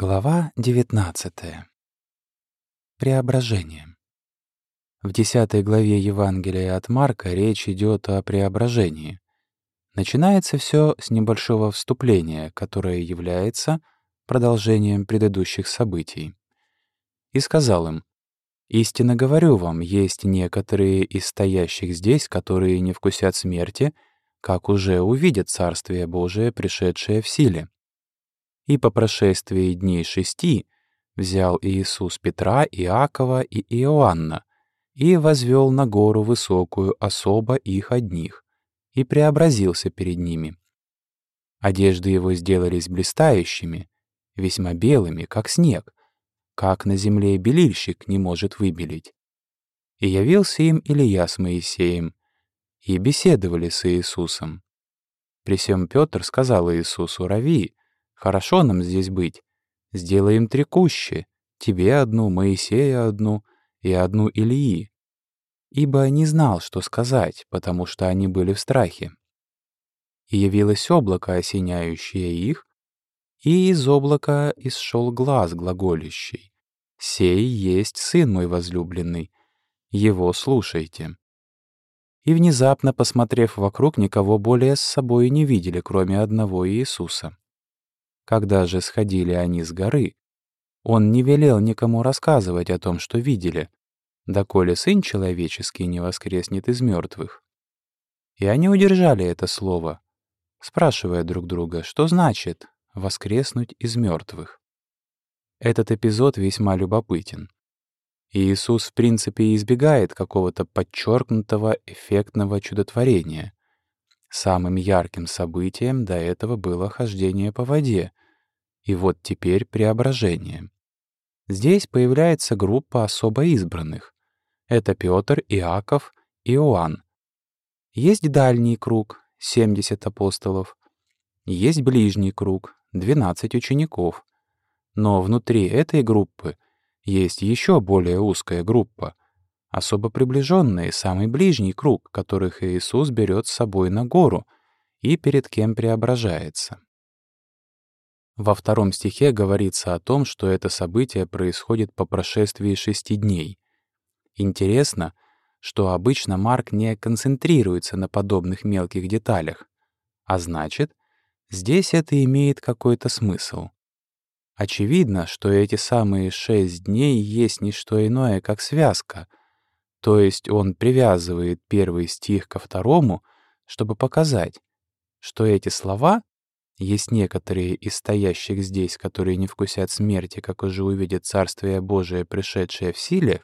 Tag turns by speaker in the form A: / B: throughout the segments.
A: Глава 19. Преображение. В 10 главе Евангелия от Марка речь идет о преображении. Начинается все с небольшого вступления, которое является продолжением предыдущих событий. И сказал им, «Истинно говорю вам, есть некоторые из стоящих здесь, которые не вкусят смерти, как уже увидят Царствие Божие, пришедшее в силе». И по прошествии дней шести взял Иисус Петра, Иакова и Иоанна и возвел на гору высокую особо их одних и преобразился перед ними. Одежды его сделались блистающими, весьма белыми, как снег, как на земле белильщик не может выбелить. И явился им Илья с Моисеем, и беседовали с Иисусом. При сем Петр сказал Иисусу, «Рави, Хорошо нам здесь быть. Сделаем три кущи. Тебе одну, Моисея одну и одну Ильи. Ибо не знал, что сказать, потому что они были в страхе. И явилось облако, осеняющее их, и из облака исшел глаз глаголящий. «Сей есть Сын мой возлюбленный, его слушайте». И внезапно, посмотрев вокруг, никого более с собой не видели, кроме одного Иисуса. Когда же сходили они с горы, он не велел никому рассказывать о том, что видели, доколе Сын Человеческий не воскреснет из мертвых. И они удержали это слово, спрашивая друг друга, что значит «воскреснуть из мертвых». Этот эпизод весьма любопытен. Иисус, в принципе, избегает какого-то подчеркнутого эффектного чудотворения. Самым ярким событием до этого было хождение по воде, и вот теперь преображение. Здесь появляется группа особо избранных. Это Петр, Иаков, Иоанн. Есть дальний круг, 70 апостолов. Есть ближний круг, 12 учеников. Но внутри этой группы есть еще более узкая группа, особо приближенные, самый ближний круг, которых Иисус берет с собой на гору и перед кем преображается. Во втором стихе говорится о том, что это событие происходит по прошествии шести дней. Интересно, что обычно Марк не концентрируется на подобных мелких деталях, а значит, здесь это имеет какой-то смысл. Очевидно, что эти самые шесть дней есть не что иное, как связка — то есть он привязывает первый стих ко второму, чтобы показать, что эти слова есть некоторые из стоящих здесь, которые не вкусят смерти, как уже увидят Царствие Божие, пришедшее в силе,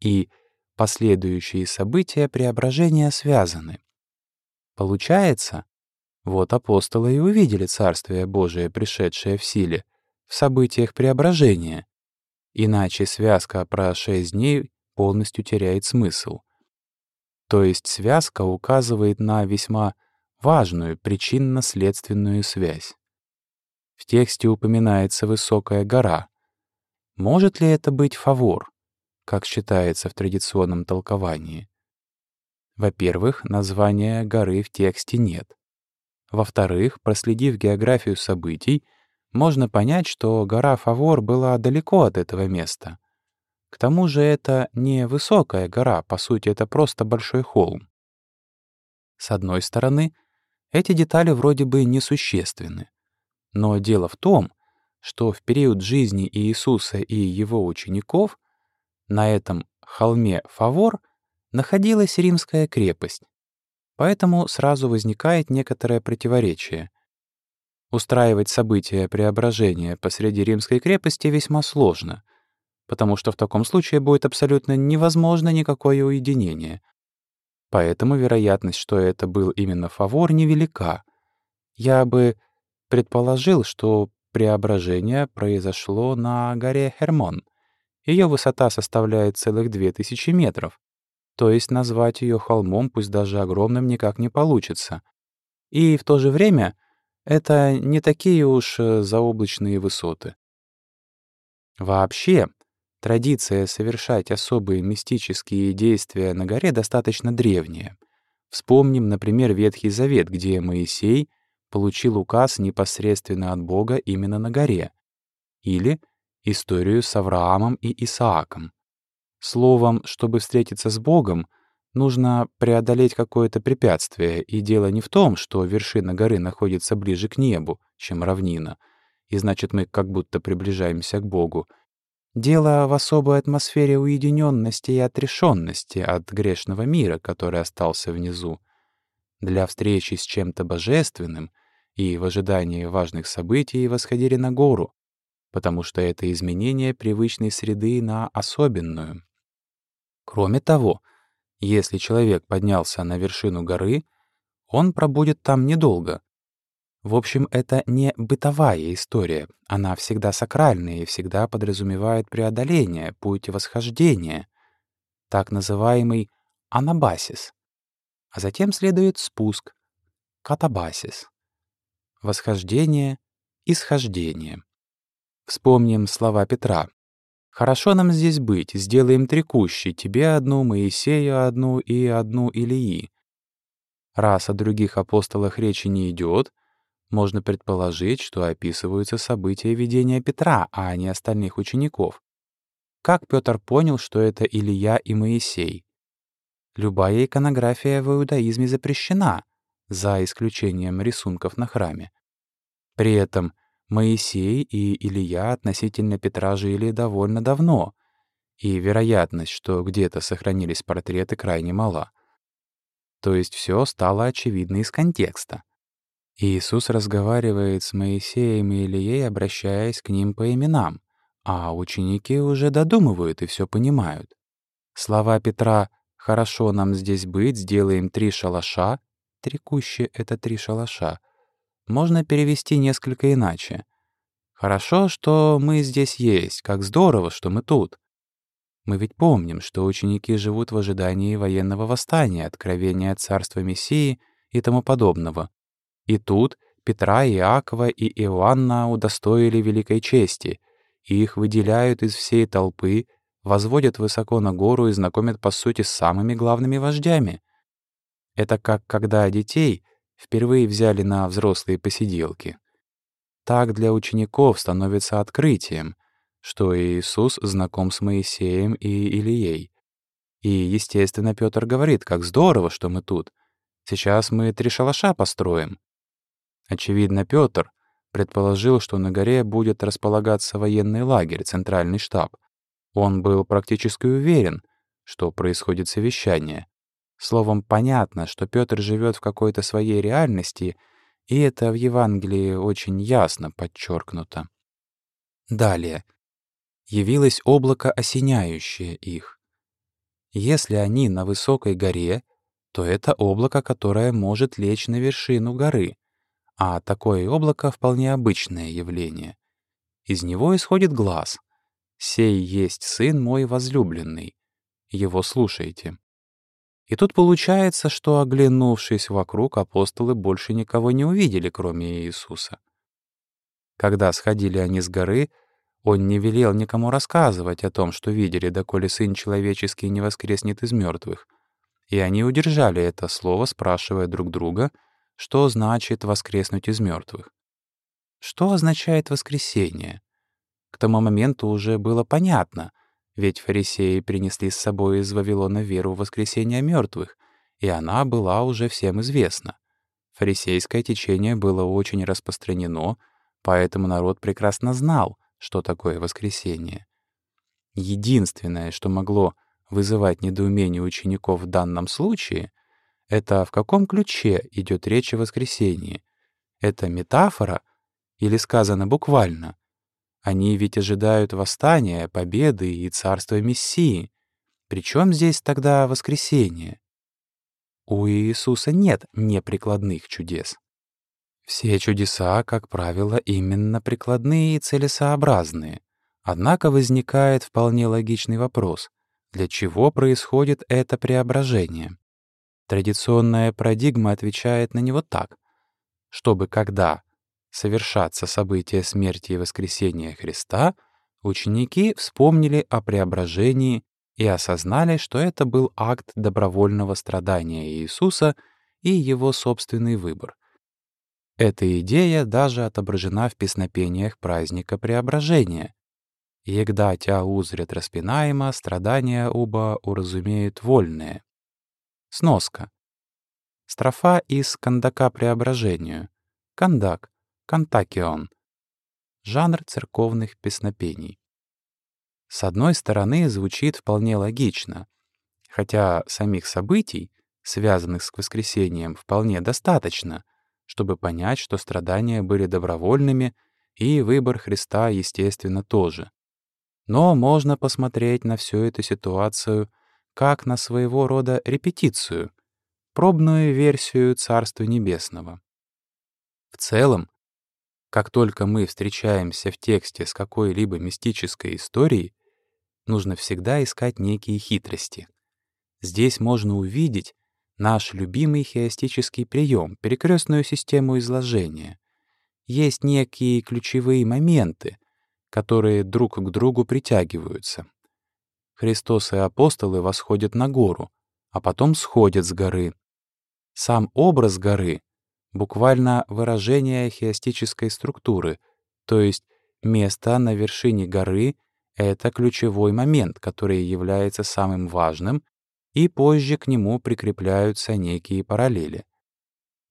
A: и последующие события преображения связаны. Получается, вот апостолы и увидели Царствие Божие, пришедшее в силе, в событиях преображения. Иначе связка про шесть дней полностью теряет смысл. То есть связка указывает на весьма важную причинно-следственную связь. В тексте упоминается высокая гора. Может ли это быть фавор, как считается в традиционном толковании? Во-первых, названия горы в тексте нет. Во-вторых, проследив географию событий, можно понять, что гора Фавор была далеко от этого места. К тому же это не высокая гора, по сути, это просто большой холм. С одной стороны, эти детали вроде бы несущественны. Но дело в том, что в период жизни Иисуса и его учеников на этом холме Фавор находилась римская крепость. Поэтому сразу возникает некоторое противоречие. Устраивать события преображения посреди римской крепости весьма сложно — потому что в таком случае будет абсолютно невозможно никакое уединение. Поэтому вероятность, что это был именно фавор, невелика. Я бы предположил, что преображение произошло на горе Хермон. Ее высота составляет целых две тысячи метров, то есть назвать ее холмом, пусть даже огромным, никак не получится. И в то же время это не такие уж э, заоблачные высоты. Вообще, Традиция совершать особые мистические действия на горе достаточно древняя. Вспомним, например, Ветхий Завет, где Моисей получил указ непосредственно от Бога именно на горе. или историю с Авраамом и Исааком. Словом, чтобы встретиться с Богом, нужно преодолеть какое-то препятствие, и дело не в том, что вершина горы находится ближе к небу, чем равнина, и значит, мы как будто приближаемся к Богу. Дело в особой атмосфере уединенности и отрешенности от грешного мира, который остался внизу. Для встречи с чем-то божественным и в ожидании важных событий восходили на гору, потому что это изменение привычной среды на особенную. Кроме того, если человек поднялся на вершину горы, он пробудет там недолго. В общем, это не бытовая история, она всегда сакральная и всегда подразумевает преодоление, путь восхождения, так называемый анабасис. А затем следует спуск, катабасис. Восхождение, исхождение. Вспомним слова Петра. «Хорошо нам здесь быть, сделаем три кущи, тебе одну, Моисею одну и одну Илии». Раз о других апостолах речи не идет, можно предположить, что описываются события видения Петра, а не остальных учеников. Как Петр понял, что это Илия и Моисей? Любая иконография в иудаизме запрещена, за исключением рисунков на храме. При этом Моисей и Илья относительно Петра жили довольно давно, и вероятность, что где-то сохранились портреты, крайне мала. То есть все стало очевидно из контекста. Иисус разговаривает с Моисеем и Ильей, обращаясь к ним по именам, а ученики уже додумывают и все понимают. Слова Петра «Хорошо нам здесь быть, сделаем три шалаша» — три кущи — это три шалаша — можно перевести несколько иначе. «Хорошо, что мы здесь есть, как здорово, что мы тут». Мы ведь помним, что ученики живут в ожидании военного восстания, откровения царства Мессии и тому подобного. И тут Петра, Иакова и Иоанна удостоили великой чести, их выделяют из всей толпы, возводят высоко на гору и знакомят, по сути, с самыми главными вождями. Это как когда детей — впервые взяли на взрослые посиделки. Так для учеников становится открытием, что Иисус знаком с Моисеем и Илией. И, естественно, Петр говорит, как здорово, что мы тут. Сейчас мы три шалаша построим. Очевидно, Петр предположил, что на горе будет располагаться военный лагерь, центральный штаб. Он был практически уверен, что происходит совещание. Словом, понятно, что Петр живет в какой-то своей реальности, и это в Евангелии очень ясно подчеркнуто. Далее. Явилось облако, осеняющее их. Если они на высокой горе, то это облако, которое может лечь на вершину горы, а такое облако — вполне обычное явление. Из него исходит глаз. «Сей есть Сын мой возлюбленный». Его слушайте. И тут получается, что, оглянувшись вокруг, апостолы больше никого не увидели, кроме Иисуса. Когда сходили они с горы, он не велел никому рассказывать о том, что видели, доколе Сын Человеческий не воскреснет из мертвых. И они удержали это слово, спрашивая друг друга, что значит «воскреснуть из мертвых». Что означает воскресение? К тому моменту уже было понятно — ведь фарисеи принесли с собой из Вавилона веру в воскресение мертвых, и она была уже всем известна. Фарисейское течение было очень распространено, поэтому народ прекрасно знал, что такое воскресение. Единственное, что могло вызывать недоумение учеников в данном случае, это в каком ключе идет речь о воскресении. Это метафора или сказано буквально — они ведь ожидают восстания, победы и царства Мессии. Причем здесь тогда воскресение? У Иисуса нет неприкладных чудес. Все чудеса, как правило, именно прикладные и целесообразные. Однако возникает вполне логичный вопрос, для чего происходит это преображение? Традиционная парадигма отвечает на него так. Чтобы когда совершаться события смерти и воскресения Христа, ученики вспомнили о преображении и осознали, что это был акт добровольного страдания Иисуса и его собственный выбор. Эта идея даже отображена в песнопениях праздника Преображения. «Егда тя узрят распинаемо, страдания оба уразумеют вольные». Сноска. Строфа из «Кандака Преображению». Кандак. Кантакион. Жанр церковных песнопений. С одной стороны, звучит вполне логично, хотя самих событий, связанных с воскресением, вполне достаточно, чтобы понять, что страдания были добровольными, и выбор Христа, естественно, тоже. Но можно посмотреть на всю эту ситуацию как на своего рода репетицию, пробную версию Царства Небесного. В целом, как только мы встречаемся в тексте с какой-либо мистической историей, нужно всегда искать некие хитрости. Здесь можно увидеть наш любимый хиастический прием, перекрестную систему изложения. Есть некие ключевые моменты, которые друг к другу притягиваются. Христос и апостолы восходят на гору, а потом сходят с горы. Сам образ горы — буквально выражение хиастической структуры, то есть место на вершине горы — это ключевой момент, который является самым важным, и позже к нему прикрепляются некие параллели.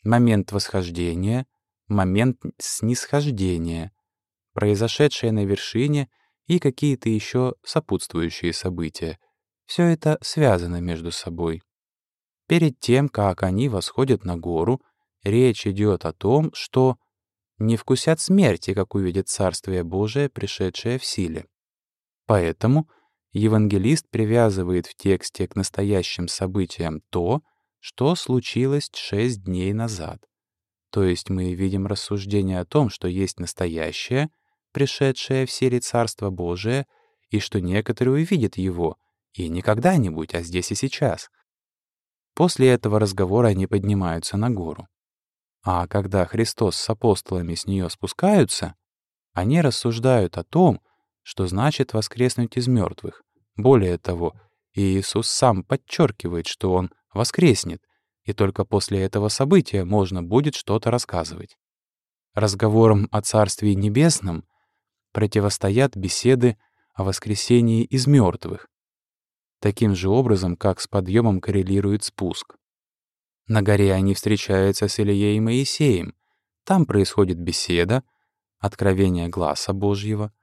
A: Момент восхождения, момент снисхождения, произошедшее на вершине — и какие-то еще сопутствующие события. Все это связано между собой. Перед тем, как они восходят на гору, речь идет о том, что не вкусят смерти, как увидят Царствие Божие, пришедшее в силе. Поэтому евангелист привязывает в тексте к настоящим событиям то, что случилось шесть дней назад. То есть мы видим рассуждение о том, что есть настоящее — пришедшее в силе Царство Божие, и что некоторые увидят его, и не когда-нибудь, а здесь и сейчас. После этого разговора они поднимаются на гору. А когда Христос с апостолами с нее спускаются, они рассуждают о том, что значит воскреснуть из мертвых. Более того, Иисус сам подчеркивает, что Он воскреснет, и только после этого события можно будет что-то рассказывать. Разговором о Царстве Небесном противостоят беседы о воскресении из мертвых, таким же образом, как с подъемом коррелирует спуск. На горе они встречаются с Ильей и Моисеем. Там происходит беседа, откровение глаза Божьего.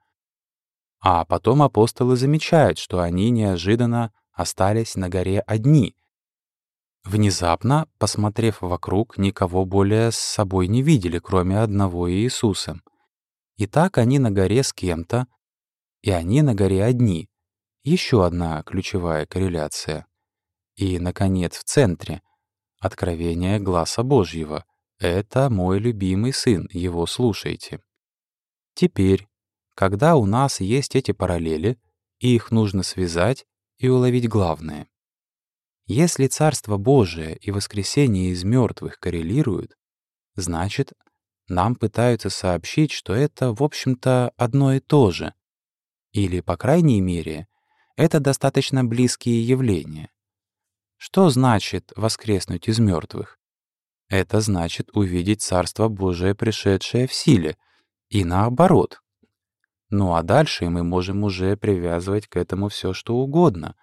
A: А потом апостолы замечают, что они неожиданно остались на горе одни. Внезапно, посмотрев вокруг, никого более с собой не видели, кроме одного Иисуса. И так они на горе с кем-то, и они на горе одни. Еще одна ключевая корреляция. И, наконец, в центре — откровение глаза Божьего. Это мой любимый сын, его слушайте. Теперь, когда у нас есть эти параллели, их нужно связать и уловить главное. Если Царство Божие и воскресение из мертвых коррелируют, значит, нам пытаются сообщить, что это, в общем-то, одно и то же. Или, по крайней мере, это достаточно близкие явления. Что значит воскреснуть из мертвых? Это значит увидеть Царство Божие, пришедшее в силе, и наоборот. Ну а дальше мы можем уже привязывать к этому все, что угодно,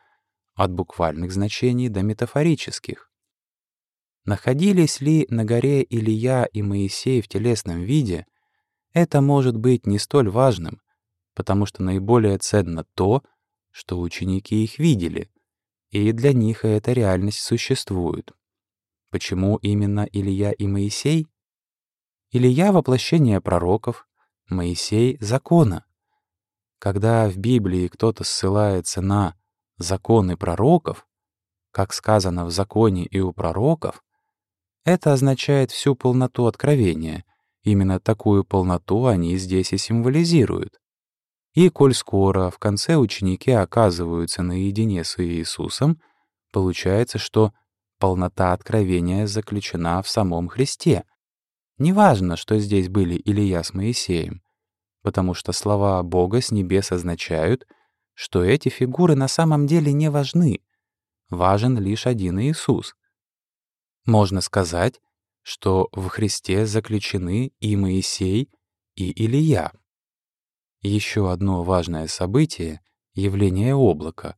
A: от буквальных значений до метафорических. Находились ли на горе Илья и Моисей в телесном виде, это может быть не столь важным, потому что наиболее ценно то, что ученики их видели, и для них эта реальность существует. Почему именно Илья и Моисей? Илья — воплощение пророков, Моисей — закона. Когда в Библии кто-то ссылается на законы пророков, как сказано в законе и у пророков, это означает всю полноту откровения. Именно такую полноту они здесь и символизируют. И коль скоро в конце ученики оказываются наедине с Иисусом, получается, что полнота откровения заключена в самом Христе. Неважно, что здесь были Илья с Моисеем, потому что слова Бога с небес означают, что эти фигуры на самом деле не важны. Важен лишь один Иисус. Можно сказать, что в Христе заключены и Моисей, и Илия. Еще одно важное событие — явление облака,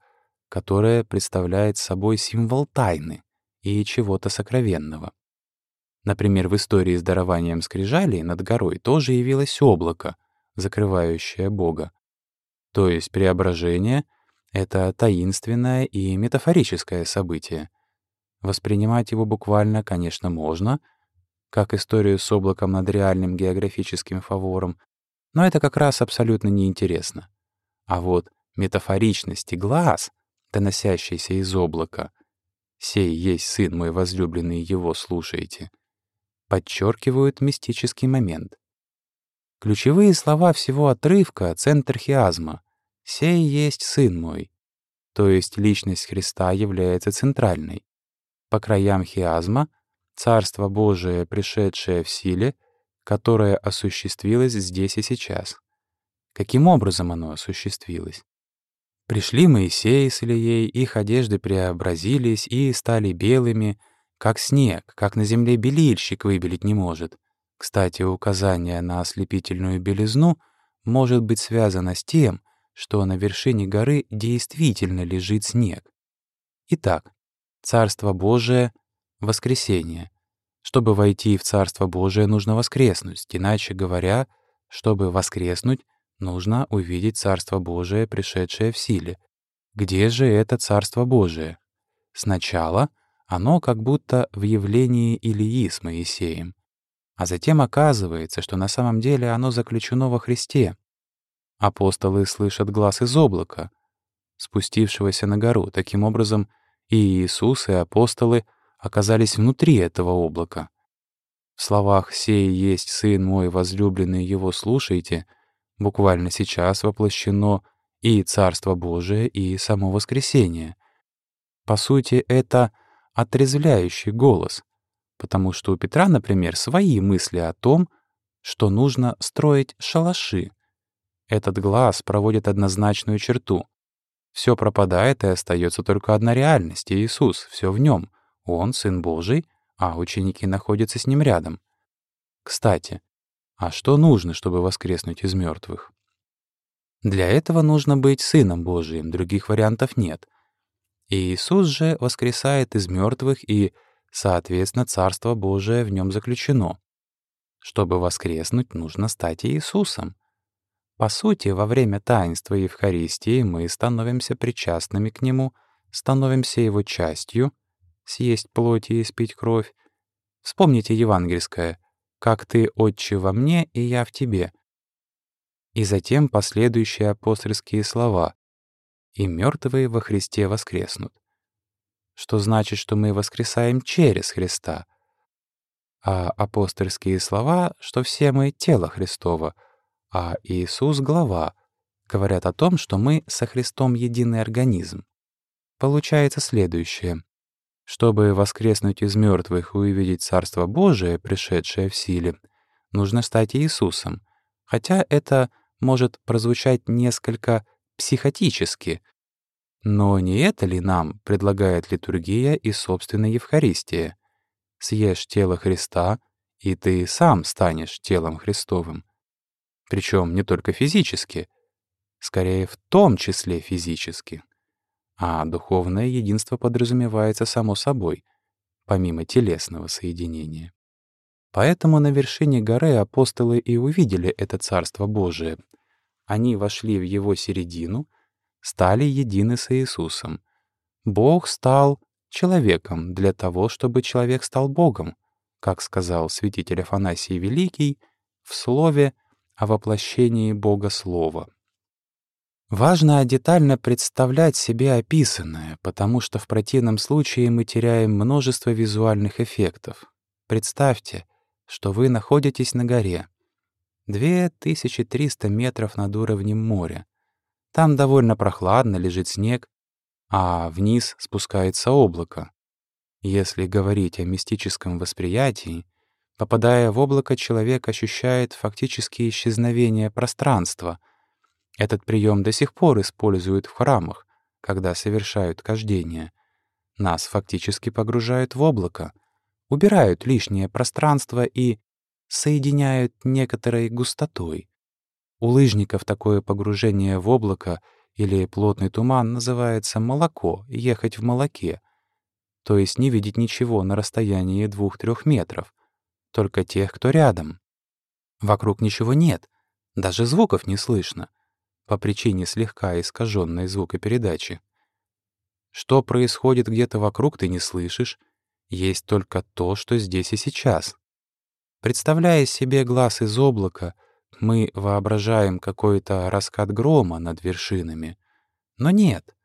A: которое представляет собой символ тайны и чего-то сокровенного. Например, в истории с дарованием скрижалей над горой тоже явилось облако, закрывающее Бога. То есть преображение — это таинственное и метафорическое событие. Воспринимать его буквально, конечно, можно, как историю с облаком над реальным географическим фавором, но это как раз абсолютно неинтересно. А вот метафоричность и глаз, доносящийся из облака, «Сей есть сын мой возлюбленный, его слушайте», подчеркивают мистический момент. Ключевые слова всего отрывка — центр хиазма. «Сей есть сын мой», то есть личность Христа является центральной. По краям хиазма — Царство Божие, пришедшее в силе — которое осуществилось здесь и сейчас. Каким образом оно осуществилось? Пришли Моисей с Ильей, их одежды преобразились и стали белыми, как снег, как на земле белильщик выбелить не может. Кстати, указание на ослепительную белизну может быть связано с тем, что на вершине горы действительно лежит снег. Итак, Царство Божие — воскресение. Чтобы войти в Царство Божие, нужно воскреснуть. Иначе говоря, чтобы воскреснуть, нужно увидеть Царство Божие, пришедшее в силе. Где же это Царство Божие? Сначала оно как будто в явлении Илии с Моисеем. А затем оказывается, что на самом деле оно заключено во Христе. Апостолы слышат глаз из облака, спустившегося на гору. Таким образом, и Иисус, и апостолы — оказались внутри этого облака. В словах «сей есть Сын мой возлюбленный, его слушайте» буквально сейчас воплощено и Царство Божие, и само воскресение. По сути, это отрезвляющий голос, потому что у Петра, например, свои мысли о том, что нужно строить шалаши. Этот глаз проводит однозначную черту. Все пропадает, и остается только одна реальность — Иисус, все в нем — он Сын Божий, а ученики находятся с Ним рядом. Кстати, а что нужно, чтобы воскреснуть из мертвых? Для этого нужно быть Сыном Божиим, других вариантов нет. И Иисус же воскресает из мертвых, и, соответственно, Царство Божие в нем заключено. Чтобы воскреснуть, нужно стать Иисусом. По сути, во время таинства Евхаристии мы становимся причастными к Нему, становимся Его частью, съесть плоть и испить кровь. Вспомните евангельское «Как ты, Отче, во мне, и я в тебе». И затем последующие апостольские слова «И мертвые во Христе воскреснут», что значит, что мы воскресаем через Христа, а апостольские слова, что все мы — тело Христово, а Иисус — глава, говорят о том, что мы со Христом единый организм. Получается следующее. Чтобы воскреснуть из мертвых и увидеть Царство Божие, пришедшее в силе, нужно стать Иисусом. Хотя это может прозвучать несколько психотически. Но не это ли нам предлагает литургия и собственная Евхаристия? Съешь тело Христа, и ты сам станешь телом Христовым. Причем не только физически, скорее в том числе физически а духовное единство подразумевается само собой, помимо телесного соединения. Поэтому на вершине горы апостолы и увидели это Царство Божие. Они вошли в его середину, стали едины с Иисусом. Бог стал человеком для того, чтобы человек стал Богом, как сказал святитель Афанасий Великий в слове о воплощении Бога Слова. Важно детально представлять себе описанное, потому что в противном случае мы теряем множество визуальных эффектов. Представьте, что вы находитесь на горе. 2300 метров над уровнем моря. Там довольно прохладно, лежит снег, а вниз спускается облако. Если говорить о мистическом восприятии, попадая в облако, человек ощущает фактически исчезновение пространства — этот прием до сих пор используют в храмах, когда совершают кождение. Нас фактически погружают в облако. убирают лишнее пространство и соединяют некоторой густотой. У лыжников такое погружение в облако или плотный туман называется молоко, ехать в молоке, то есть не видеть ничего на расстоянии двух-трех метров, только тех, кто рядом. Вокруг ничего нет, даже звуков не слышно, по причине слегка искаженной звукопередачи. Что происходит где-то вокруг, ты не слышишь, есть только то, что здесь и сейчас. Представляя себе глаз из облака, мы воображаем какой-то раскат грома над вершинами. Но нет,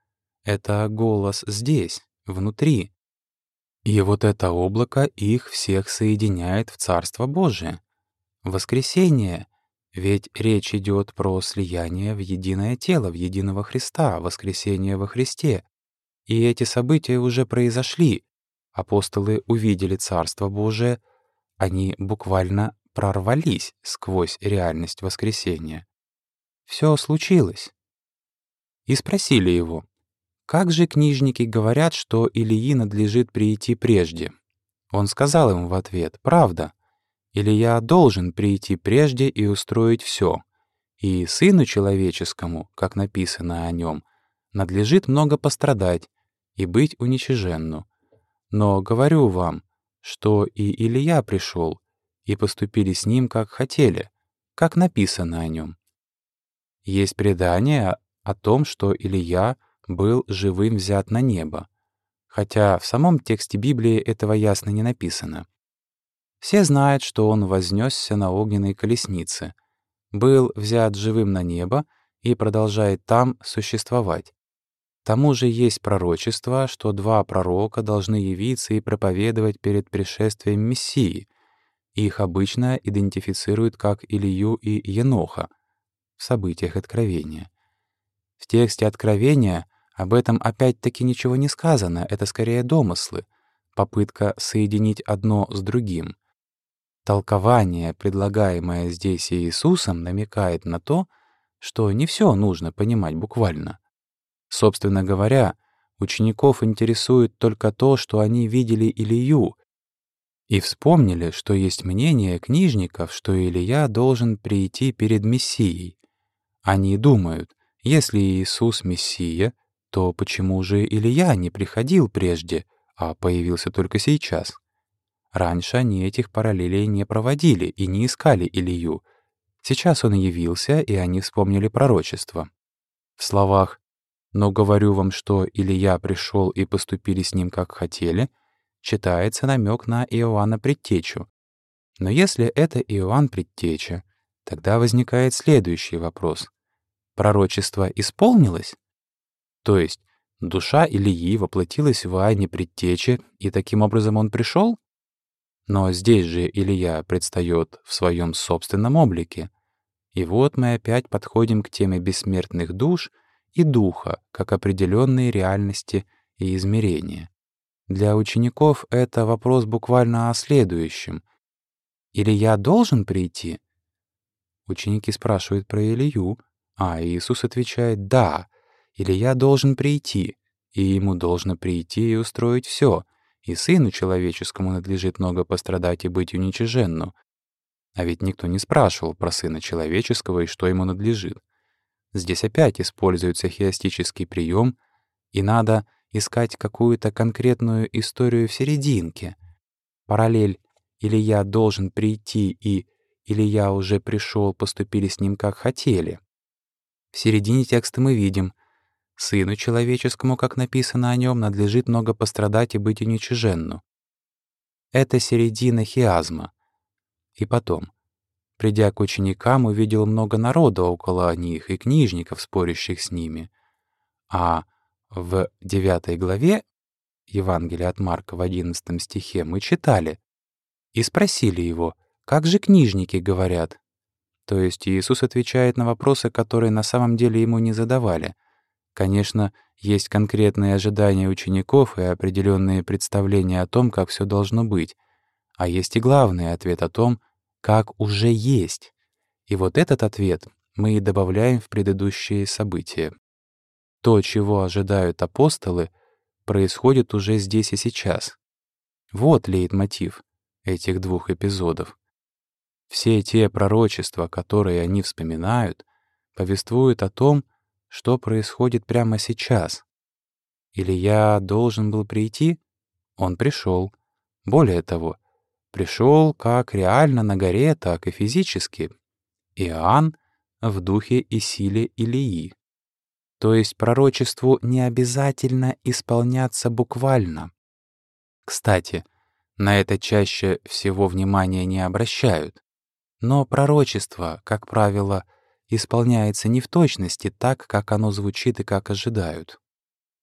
A: это голос здесь, внутри. И вот это облако их всех соединяет в Царство Божие. Воскресение, ведь речь идет про слияние в единое тело, в единого Христа, воскресение во Христе. И эти события уже произошли. Апостолы увидели Царство Божие — они буквально прорвались сквозь реальность воскресения. Все случилось. И спросили его, как же книжники говорят, что Илии надлежит прийти прежде? Он сказал им в ответ, правда, Илья должен прийти прежде и устроить все. И сыну человеческому, как написано о нем, надлежит много пострадать и быть уничиженну. Но говорю вам, что и Илья пришел, и поступили с ним, как хотели, как написано о нем. Есть предание о том, что Илья был живым взят на небо, хотя в самом тексте Библии этого ясно не написано. Все знают, что он вознесся на огненной колеснице, был взят живым на небо и продолжает там существовать тому же есть пророчество, что два пророка должны явиться и проповедовать перед пришествием Мессии. Их обычно идентифицируют как Илью и Еноха в событиях Откровения. В тексте Откровения об этом опять-таки ничего не сказано, это скорее домыслы, попытка соединить одно с другим. Толкование, предлагаемое здесь Иисусом, намекает на то, что не все нужно понимать буквально — Собственно говоря, учеников интересует только то, что они видели Илью, и вспомнили, что есть мнение книжников, что Илья должен прийти перед Мессией. Они думают, если Иисус — Мессия, то почему же Илья не приходил прежде, а появился только сейчас? Раньше они этих параллелей не проводили и не искали Илью. Сейчас он явился, и они вспомнили пророчество. В словах но говорю вам, что Илья пришел и поступили с ним, как хотели, читается намек на Иоанна Предтечу. Но если это Иоанн Предтеча, тогда возникает следующий вопрос. Пророчество исполнилось? То есть душа Ильи воплотилась в Иоанне Предтече, и таким образом он пришел? Но здесь же Илья предстает в своем собственном облике. И вот мы опять подходим к теме бессмертных душ — и духа, как определенные реальности и измерения. Для учеников это вопрос буквально о следующем. «Или я должен прийти?» Ученики спрашивают про Илью, а Иисус отвечает «да». Или я должен прийти, и ему должно прийти и устроить все, и сыну человеческому надлежит много пострадать и быть уничиженну. А ведь никто не спрашивал про сына человеческого и что ему надлежит. Здесь опять используется хиастический прием, и надо искать какую-то конкретную историю в серединке. Параллель «или я должен прийти» и «или я уже пришел, поступили с ним как хотели». В середине текста мы видим «сыну человеческому, как написано о нем, надлежит много пострадать и быть уничиженну». Это середина хиазма. И потом Придя к ученикам, увидел много народа около них и книжников, спорящих с ними. А в девятой главе Евангелия от Марка в одиннадцатом стихе мы читали и спросили его, как же книжники говорят? То есть Иисус отвечает на вопросы, которые на самом деле ему не задавали. Конечно, есть конкретные ожидания учеников и определенные представления о том, как все должно быть. А есть и главный ответ о том, как уже есть. И вот этот ответ мы и добавляем в предыдущие события. То, чего ожидают апостолы, происходит уже здесь и сейчас. Вот лейтмотив этих двух эпизодов. Все те пророчества, которые они вспоминают, повествуют о том, что происходит прямо сейчас. Или я должен был прийти? Он пришел. Более того, пришел как реально на горе, так и физически. Иоанн в духе и силе Илии. То есть пророчеству не обязательно исполняться буквально. Кстати, на это чаще всего внимания не обращают. Но пророчество, как правило, исполняется не в точности так, как оно звучит и как ожидают.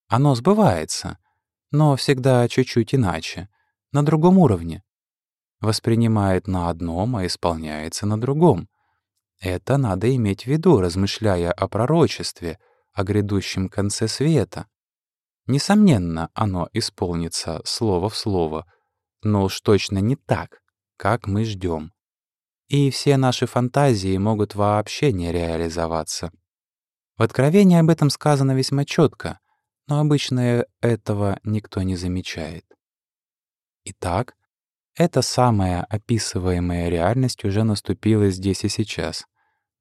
A: Оно сбывается, но всегда чуть-чуть иначе, на другом уровне. Воспринимает на одном, а исполняется на другом. Это надо иметь в виду, размышляя о пророчестве, о грядущем конце света. Несомненно, оно исполнится слово в слово, но уж точно не так, как мы ждем и все наши фантазии могут вообще не реализоваться. В Откровении об этом сказано весьма четко, но обычно этого никто не замечает. Итак, эта самая описываемая реальность уже наступила здесь и сейчас.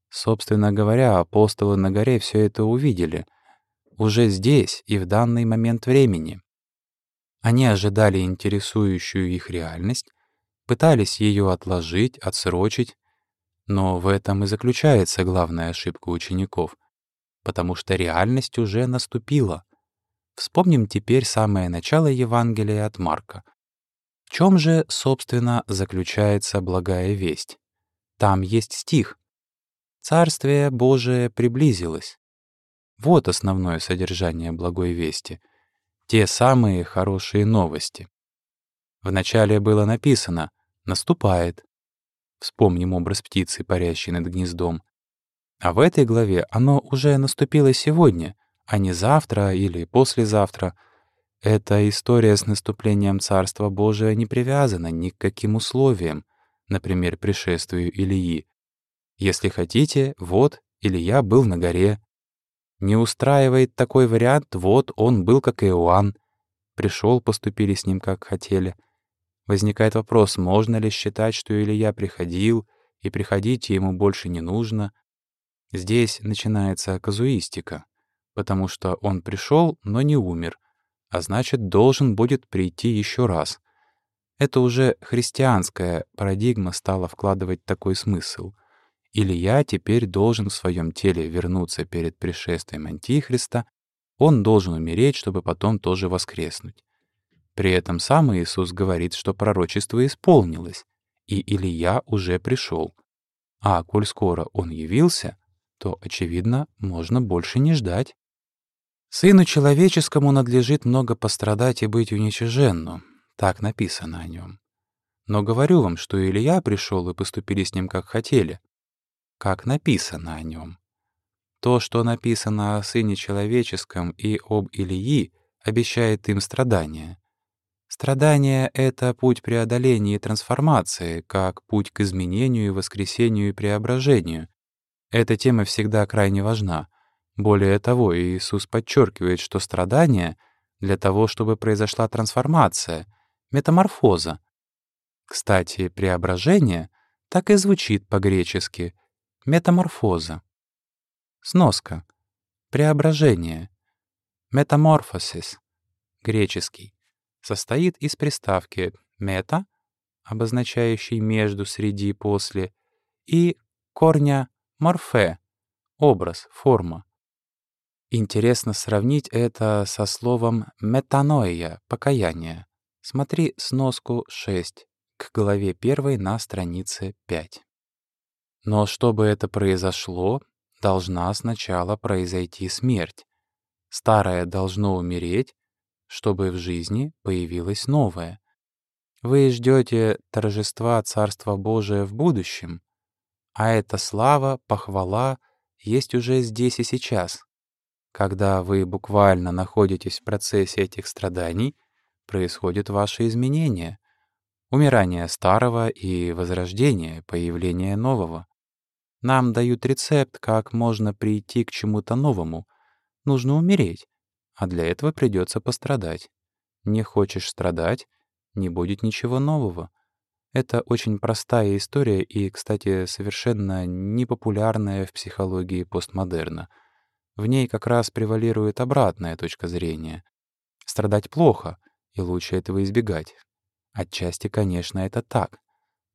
A: Собственно говоря, апостолы на горе все это увидели, уже здесь и в данный момент времени. Они ожидали интересующую их реальность, пытались ее отложить, отсрочить, но в этом и заключается главная ошибка учеников, потому что реальность уже наступила. Вспомним теперь самое начало Евангелия от Марка. В чем же, собственно, заключается благая весть? Там есть стих. «Царствие Божие приблизилось». Вот основное содержание благой вести. Те самые хорошие новости. Вначале было написано «наступает». Вспомним образ птицы, парящей над гнездом. А в этой главе оно уже наступило сегодня, а не завтра или послезавтра. Эта история с наступлением Царства Божия не привязана ни к каким условиям, например, пришествию Илии. Если хотите, вот, Илья был на горе. Не устраивает такой вариант, вот он был как Иоанн. Пришел, поступили с ним как хотели — Возникает вопрос, можно ли считать, что Илья приходил, и приходить ему больше не нужно. Здесь начинается казуистика, потому что он пришел, но не умер, а значит, должен будет прийти еще раз. Это уже христианская парадигма стала вкладывать такой смысл. Илья теперь должен в своем теле вернуться перед пришествием Антихриста, он должен умереть, чтобы потом тоже воскреснуть. При этом сам Иисус говорит, что пророчество исполнилось, и Илия уже пришел. А коль скоро он явился, то, очевидно, можно больше не ждать. «Сыну человеческому надлежит много пострадать и быть уничиженным», так написано о нем. Но говорю вам, что Илья пришел и поступили с ним как хотели. Как написано о нем. То, что написано о Сыне Человеческом и об Илии, обещает им страдания. Страдание — это путь преодоления и трансформации, как путь к изменению воскресению и преображению. Эта тема всегда крайне важна. Более того, Иисус подчеркивает, что страдание — для того, чтобы произошла трансформация, метаморфоза. Кстати, преображение так и звучит по-гречески — метаморфоза. Сноска. Преображение. Метаморфосис. Греческий состоит из приставки «мета», обозначающей «между», «среди», «после», и корня «морфе» — образ, форма. Интересно сравнить это со словом «метаноия» — «покаяние». Смотри сноску 6 к главе 1 на странице 5. Но чтобы это произошло, должна сначала произойти смерть. Старое должно умереть, чтобы в жизни появилось новое. Вы ждете торжества Царства Божия в будущем, а эта слава, похвала есть уже здесь и сейчас. Когда вы буквально находитесь в процессе этих страданий, происходит ваше изменение, умирание старого и возрождение, появление нового. Нам дают рецепт, как можно прийти к чему-то новому. Нужно умереть, а для этого придется пострадать. Не хочешь страдать? не будет ничего нового. Это очень простая история и, кстати, совершенно непопулярная в психологии постмодерна. В ней как раз превалирует обратная точка зрения. Страдать плохо, и лучше этого избегать. Отчасти, конечно, это так.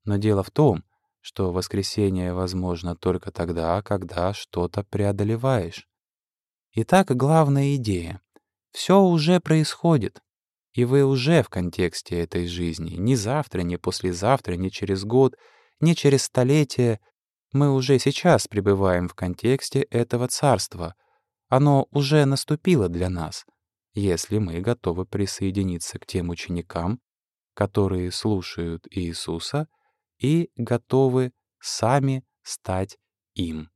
A: Но дело в том, что воскресение возможно только тогда, когда что-то преодолеваешь. Итак, главная идея. Все уже происходит. И вы уже в контексте этой жизни. Ни завтра, ни послезавтра, ни через год, ни через столетие. Мы уже сейчас пребываем в контексте этого царства. Оно уже наступило для нас, если мы готовы присоединиться к тем ученикам, которые слушают Иисуса и готовы сами стать им.